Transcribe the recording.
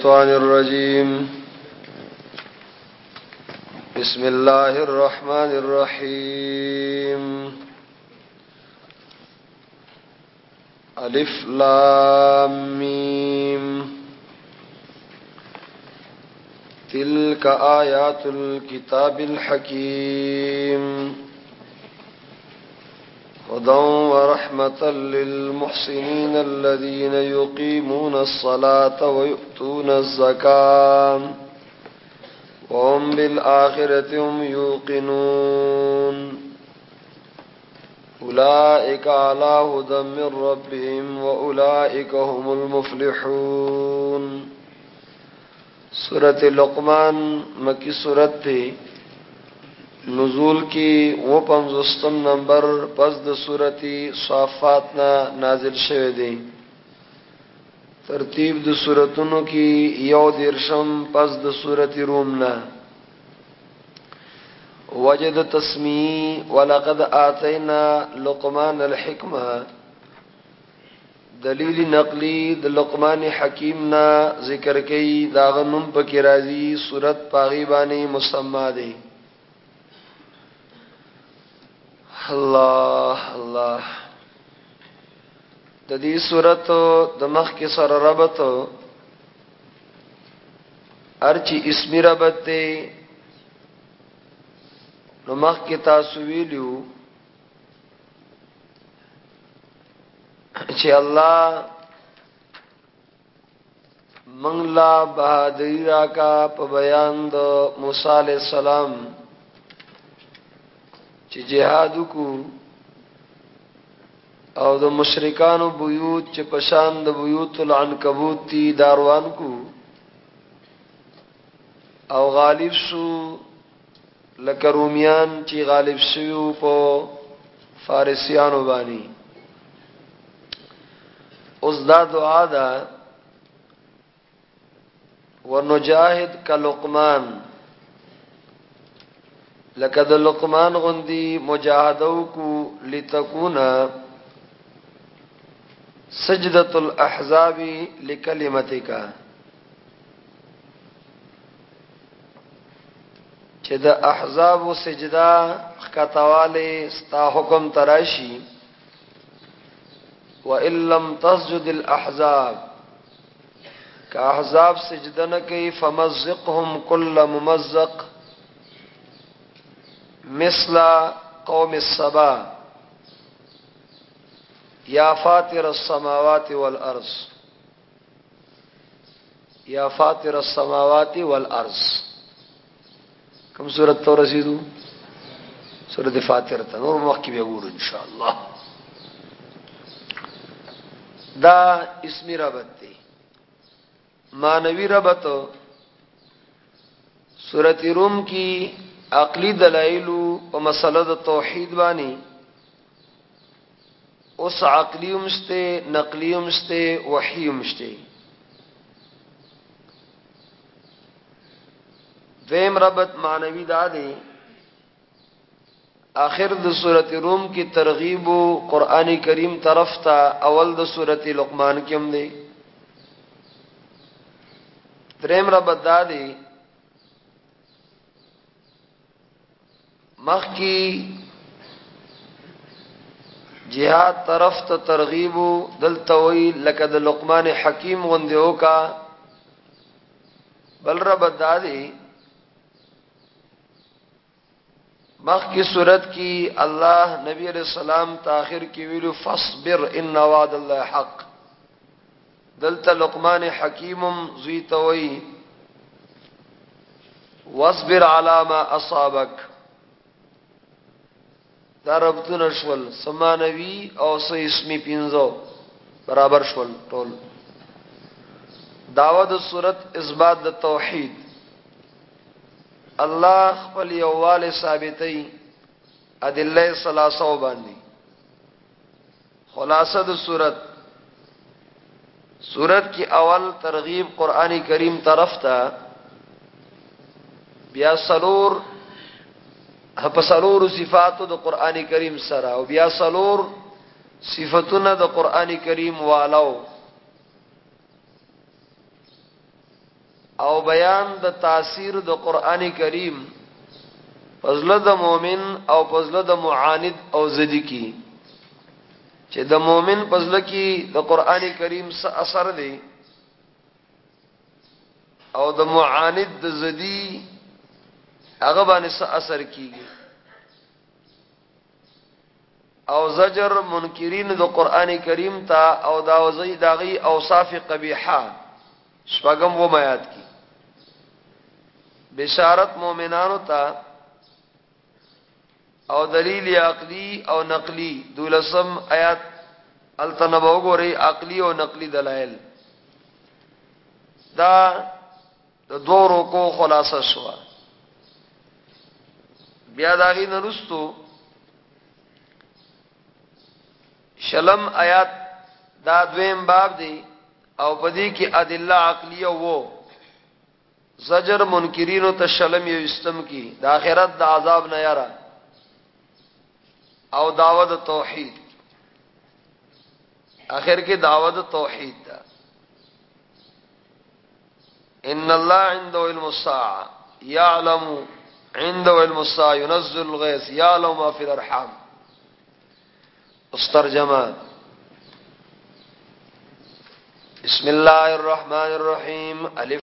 الشيطان الرجيم. بسم الله الرحمن الرحيم. ألف لام ميم. تلك آيات الكتاب الحكيم. هدى ورحمة للمحسنين الذين يقيمون الصلاة ويؤتون الزكاة وهم بالآخرة هم يوقنون أولئك على هدى من ربهم وأولئك هم المفلحون سورة لقمان مكي سورة نزول کی وہ پنزستم نمبر پس د صورتی صافات نا نازل شوه دی. ترتیب د صورتونو کی یو دیرشم پس د صورتی روم نا وجد تسمی ولقد آتینا لقمان الحکمہ دلیل نقلی د لقمان حکیم نا ذکر کئی داغنم پکی رازی صورت پاغیبانی مسمع دی الله الله. د دې صورت د مخ کې سره ربط ارچی اسمی ربط دی نو مخ کې تاسو ویلو چې الله منګلا بہادری را کا په بیان د موسی علی السلام چې جهاد کو او د مشرکانو بیوت چې پشان د بیوت العنکبوت تی داروان کو او غالب شو لکه رومیان چې غالب شوی په فارسیانو باندې اوس دا دعا ده ونجاهد کلقمان لقد لقمان غندی مجاہدو کو لتکونا سجدت الاحزاب لکلمتک. چې د احزاب و سجدا خطواله ستا حکم تراشی وان لم تسجد الاحزاب کا احزاب سجدن کوي فمزقهم كل ممزق مثل قوم السبا یا فاطر السماوات والارض یا فاطر السماوات والارض کم صورت تو رسیدو صورت فاطر تا نور موقع بھی اگور انشاءاللہ دا اسمی ربط دی. مانوی ربط صورت روم کی عقلی دلائل او مسله د توحید باندې اوس عقلی مشته نقلی مشته وحی مشته ویم ربط معنوی دا دی آخر د سورت روم کی ترغیب و قرآن کریم طرف تا اول د سورت لقمان کی هم دی دریم ربط دا دی مخ کی جہاد طرف ته ترغیب دل توي لکه د لقمان حکیم غندیو کا بل رب دادی مخ کی صورت کی اللہ نبی علیہ السلام تاخیر کی ویلو فصبر ان وعد الله حق۔ دلت لقمان حکیم زی توي واصبر على ما اصابك دا ربطون شول سمانوی او سو اسمی پینزو برابر شول ټول. دعوت صورت اثبات د توحید. الله خپل یوواله ثابتې ادله ثلاثه باندې. خلاصه د صورت. صورت کی اول ترغیب قرآنی کریم طرف تا بیا سلور په سلور صفاتو د قران کریم سره او بیا سلور صفاتونه د قران کریم والو او بیان د تاثیر د قران کریم فضل د مؤمن او فضل د معاند او زدی کی. چې د مؤمن فضل کی د قران کریم څه اثر دی او د معاند د زدی هغه باندې اثر کیږي؟ او زجر منکرین د قران کریم ته او دا وزي داغي اوصاف قبیحه، شپږم و میات کی بشارت مؤمنانو ته او دلیل عقلی او نقلی، دولسم آیات التنبو غوري عقلی او نقلی دلایل. دا د دوه کو خلاصه شو بیا داغي نرستو شلم آیات دا دویم باب دی او پدې کې ادله عقلیه وو. زجر منکرین او تشلم یو استم کی د اخرت د عذاب نه یاره. او دعوت توحید. اخر کې دعوت توحید ده. ان الله عنده علم الساعه. يعلم عنده علم الساعة ينزل الغيث يعلم ما في الأرحام. استرجمه بسم الله الرحمن الرحيم. ألف